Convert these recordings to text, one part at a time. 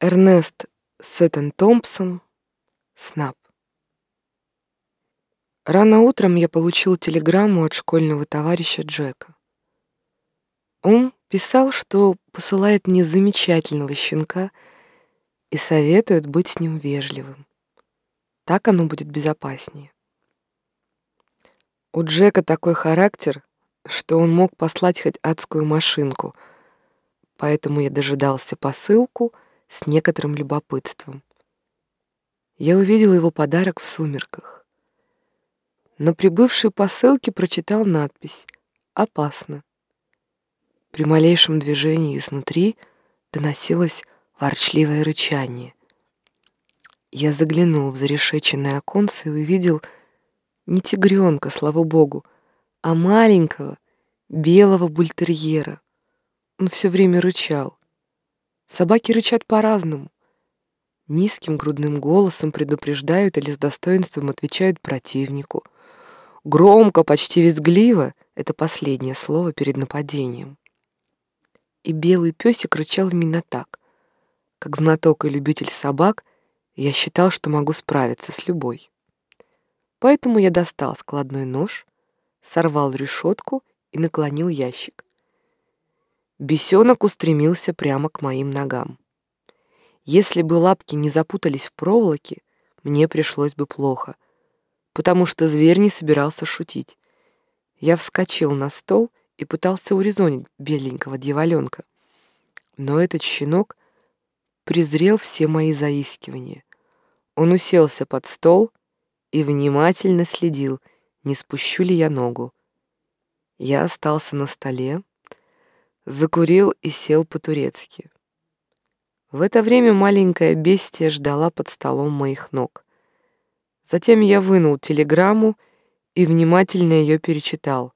Эрнест Сеттон Томпсон, Снап. Рано утром я получил телеграмму от школьного товарища Джека. Он писал, что посылает мне замечательного щенка и советует быть с ним вежливым. Так оно будет безопаснее. У Джека такой характер, что он мог послать хоть адскую машинку, поэтому я дожидался посылку — с некоторым любопытством. Я увидел его подарок в сумерках. На прибывшей посылке прочитал надпись «Опасно». При малейшем движении изнутри доносилось ворчливое рычание. Я заглянул в зарешеченное оконце и увидел не тигренка, слава богу, а маленького белого бультерьера. Он все время рычал. Собаки рычат по-разному. Низким грудным голосом предупреждают или с достоинством отвечают противнику. Громко, почти визгливо — это последнее слово перед нападением. И белый песик рычал именно так. Как знаток и любитель собак, я считал, что могу справиться с любой. Поэтому я достал складной нож, сорвал решетку и наклонил ящик. Бесенок устремился прямо к моим ногам. Если бы лапки не запутались в проволоке, мне пришлось бы плохо, потому что зверь не собирался шутить. Я вскочил на стол и пытался урезонить беленького дьяволенка. Но этот щенок презрел все мои заискивания. Он уселся под стол и внимательно следил, не спущу ли я ногу. Я остался на столе, закурил и сел по-турецки. В это время маленькая бестия ждала под столом моих ног. Затем я вынул телеграмму и внимательно ее перечитал.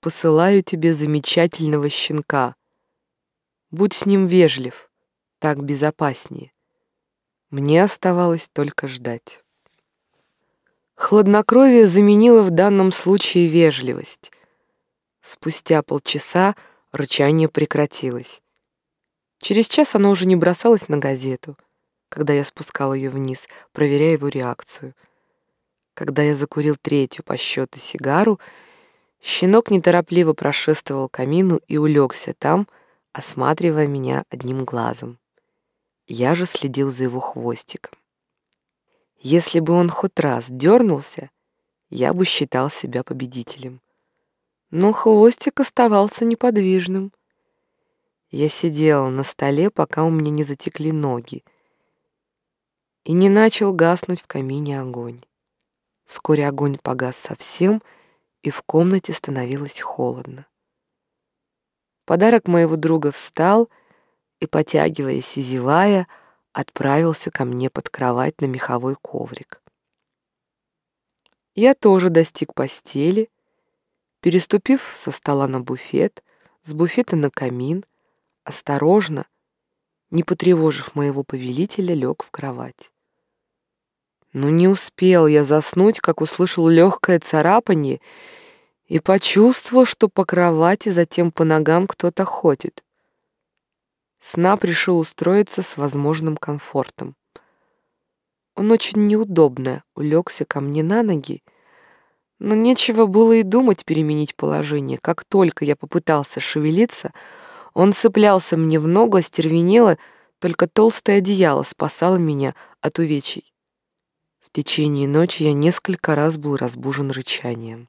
«Посылаю тебе замечательного щенка. Будь с ним вежлив, так безопаснее». Мне оставалось только ждать. Хладнокровие заменило в данном случае вежливость. Спустя полчаса Рычание прекратилось. Через час оно уже не бросалось на газету, когда я спускал ее вниз, проверяя его реакцию. Когда я закурил третью по счету сигару, щенок неторопливо прошествовал к камину и улегся там, осматривая меня одним глазом. Я же следил за его хвостиком. Если бы он хоть раз дернулся, я бы считал себя победителем но хвостик оставался неподвижным. Я сидела на столе, пока у меня не затекли ноги, и не начал гаснуть в камине огонь. Вскоре огонь погас совсем, и в комнате становилось холодно. Подарок моего друга встал и, потягиваясь и зевая, отправился ко мне под кровать на меховой коврик. Я тоже достиг постели Переступив со стола на буфет, с буфета на камин, осторожно, не потревожив моего повелителя, лег в кровать. Но не успел я заснуть, как услышал легкое царапанье и почувствовал, что по кровати, затем по ногам кто-то ходит. Снап решил устроиться с возможным комфортом. Он очень неудобно улегся ко мне на ноги но нечего было и думать переменить положение. Как только я попытался шевелиться, он цеплялся мне в ногу, остервенело, только толстое одеяло спасало меня от увечий. В течение ночи я несколько раз был разбужен рычанием.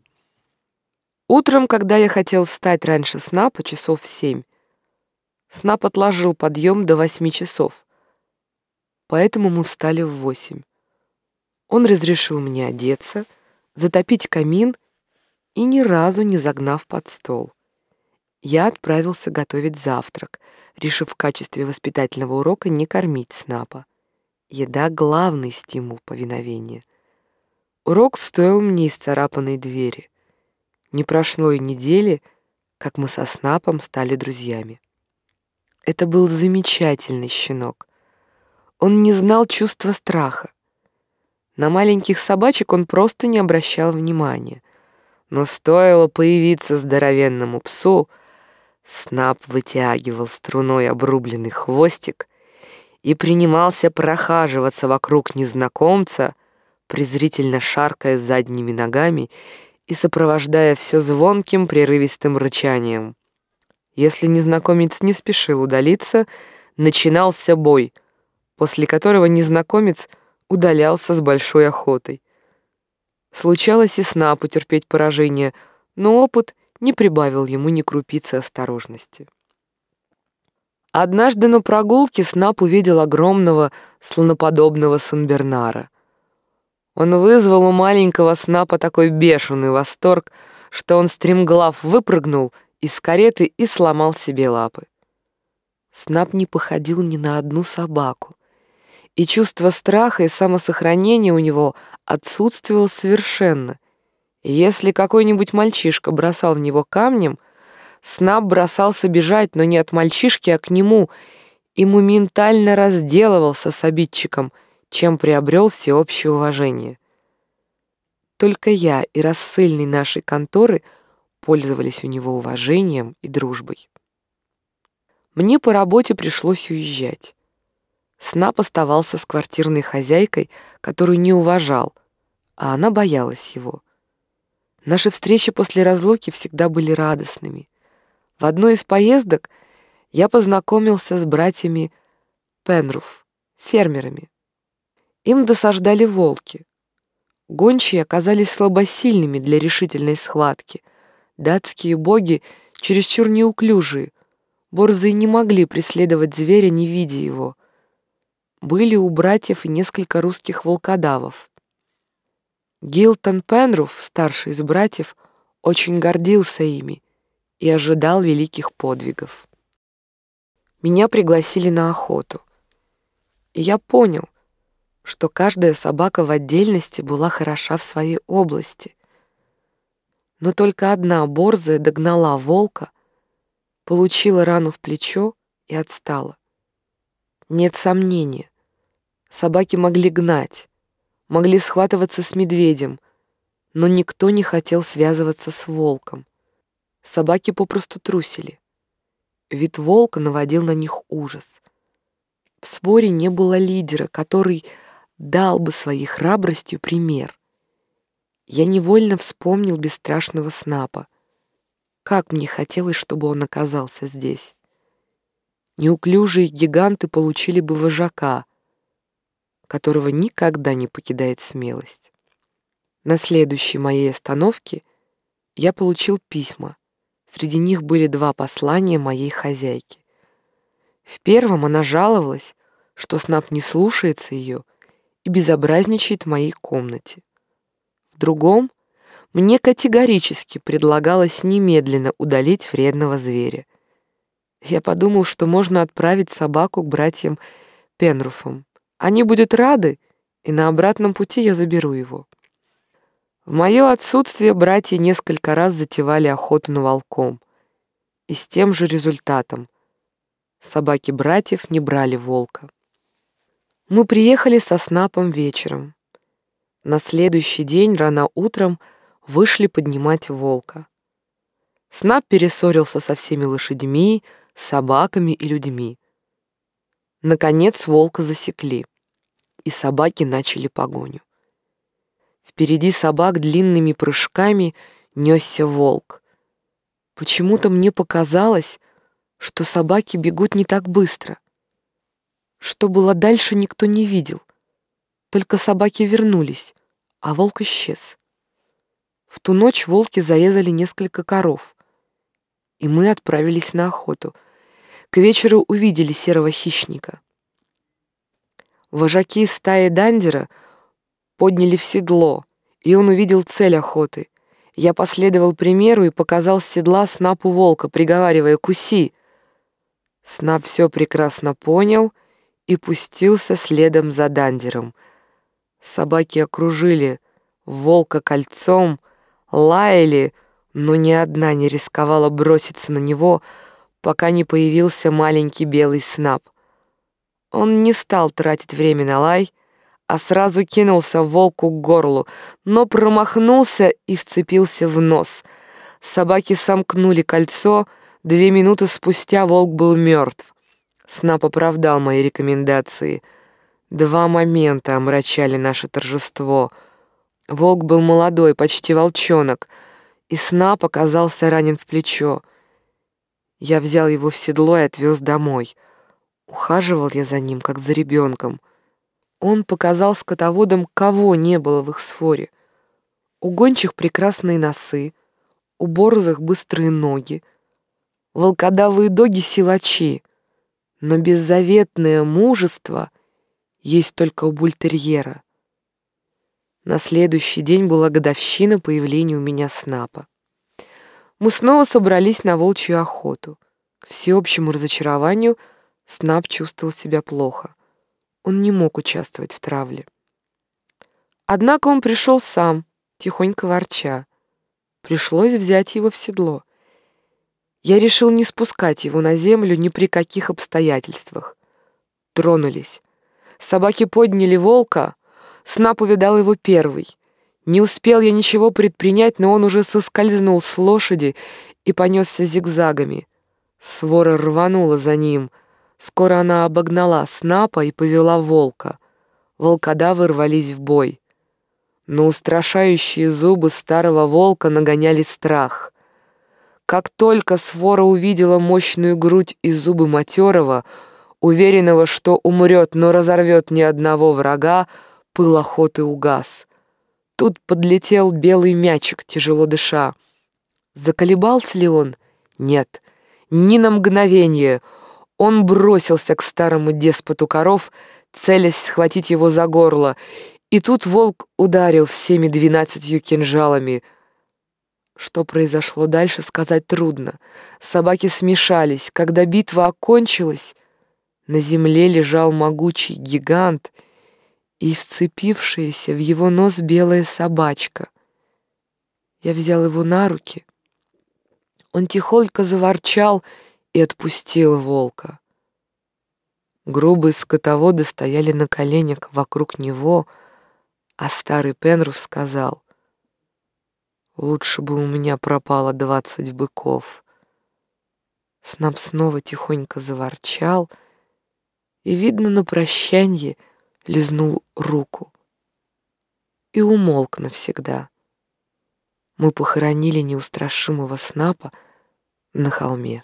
Утром, когда я хотел встать раньше сна, по часов в семь, Снап отложил подъем до восьми часов, поэтому мы встали в восемь. Он разрешил мне одеться — затопить камин и ни разу не загнав под стол. Я отправился готовить завтрак, решив в качестве воспитательного урока не кормить снапа. Еда — главный стимул повиновения. Урок стоил мне исцарапанной двери. Не прошло и недели, как мы со снапом стали друзьями. Это был замечательный щенок. Он не знал чувства страха. На маленьких собачек он просто не обращал внимания. Но стоило появиться здоровенному псу, Снап вытягивал струной обрубленный хвостик и принимался прохаживаться вокруг незнакомца, презрительно шаркая задними ногами и сопровождая все звонким прерывистым рычанием. Если незнакомец не спешил удалиться, начинался бой, после которого незнакомец удалялся с большой охотой. Случалось и сна потерпеть поражение, но опыт не прибавил ему ни крупицы осторожности. Однажды на прогулке Снап увидел огромного слоноподобного Санбернара. Он вызвал у маленького Снапа такой бешеный восторг, что он стремглав выпрыгнул из кареты и сломал себе лапы. Снап не походил ни на одну собаку, и чувство страха и самосохранения у него отсутствовало совершенно. Если какой-нибудь мальчишка бросал в него камнем, Снап бросался бежать, но не от мальчишки, а к нему, и моментально разделывался с обидчиком, чем приобрел всеобщее уважение. Только я и рассыльный нашей конторы пользовались у него уважением и дружбой. Мне по работе пришлось уезжать. Снап оставался с квартирной хозяйкой, которую не уважал, а она боялась его. Наши встречи после разлуки всегда были радостными. В одной из поездок я познакомился с братьями Пенруф, фермерами. Им досаждали волки. Гончие оказались слабосильными для решительной схватки. Датские боги чересчур неуклюжие. Борзые не могли преследовать зверя, не видя его — были у братьев несколько русских волкодавов. Гилтон Пенруф, старший из братьев, очень гордился ими и ожидал великих подвигов. Меня пригласили на охоту, и я понял, что каждая собака в отдельности была хороша в своей области. Но только одна борзая догнала волка, получила рану в плечо и отстала. Нет сомнения, собаки могли гнать, могли схватываться с медведем, но никто не хотел связываться с волком. Собаки попросту трусили. Вид волка наводил на них ужас. В споре не было лидера, который дал бы своей храбростью пример. Я невольно вспомнил бесстрашного Снапа. Как мне хотелось, чтобы он оказался здесь. Неуклюжие гиганты получили бы вожака, которого никогда не покидает смелость. На следующей моей остановке я получил письма. Среди них были два послания моей хозяйки. В первом она жаловалась, что Снап не слушается ее и безобразничает в моей комнате. В другом мне категорически предлагалось немедленно удалить вредного зверя. Я подумал, что можно отправить собаку к братьям Пенруфам. Они будут рады, и на обратном пути я заберу его. В мое отсутствие братья несколько раз затевали охоту на волком. И с тем же результатом. Собаки братьев не брали волка. Мы приехали со Снапом вечером. На следующий день рано утром вышли поднимать волка. Снап перессорился со всеми лошадьми, собаками и людьми. Наконец волка засекли, и собаки начали погоню. Впереди собак длинными прыжками несся волк. Почему-то мне показалось, что собаки бегут не так быстро. Что было дальше, никто не видел. Только собаки вернулись, а волк исчез. В ту ночь волки зарезали несколько коров, и мы отправились на охоту — к вечеру увидели серого хищника. Вожаки стаи Дандера подняли в седло, и он увидел цель охоты. Я последовал примеру и показал седла снапу волка, приговаривая «Куси!». Снап все прекрасно понял и пустился следом за Дандером. Собаки окружили волка кольцом, лаяли, но ни одна не рисковала броситься на него, пока не появился маленький белый снап. Он не стал тратить время на лай, а сразу кинулся волку к горлу, но промахнулся и вцепился в нос. Собаки сомкнули кольцо, две минуты спустя волк был мертв. Снап оправдал мои рекомендации. Два момента омрачали наше торжество. Волк был молодой, почти волчонок, и Снап оказался ранен в плечо. Я взял его в седло и отвез домой. Ухаживал я за ним, как за ребенком. Он показал скотоводам, кого не было в их сфоре. У гончих прекрасные носы, у борзых быстрые ноги, волкодавые доги — силачи, но беззаветное мужество есть только у бультерьера. На следующий день была годовщина появления у меня снапа. Мы снова собрались на волчью охоту. К всеобщему разочарованию Снап чувствовал себя плохо. Он не мог участвовать в травле. Однако он пришел сам, тихонько ворча. Пришлось взять его в седло. Я решил не спускать его на землю ни при каких обстоятельствах. Тронулись. Собаки подняли волка, Снап увидал его первый. Не успел я ничего предпринять, но он уже соскользнул с лошади и понесся зигзагами. Свора рванула за ним. Скоро она обогнала Снапа и повела волка. Волкодавы рвались в бой. Но устрашающие зубы старого волка нагоняли страх. Как только свора увидела мощную грудь и зубы матерого, уверенного, что умрет, но разорвет ни одного врага, пыл охоты угас. Тут подлетел белый мячик, тяжело дыша. Заколебался ли он? Нет, ни на мгновение. Он бросился к старому деспоту коров, целясь схватить его за горло, и тут волк ударил всеми двенадцатью кинжалами. Что произошло дальше, сказать трудно. Собаки смешались. Когда битва окончилась, на земле лежал могучий гигант — и вцепившаяся в его нос белая собачка. Я взял его на руки. Он тихонько заворчал и отпустил волка. Грубые скотоводы стояли на коленях вокруг него, а старый Пенруф сказал, «Лучше бы у меня пропало двадцать быков». Снап снова тихонько заворчал, и, видно, на прощанье — лизнул руку и умолк навсегда. Мы похоронили неустрашимого снапа на холме.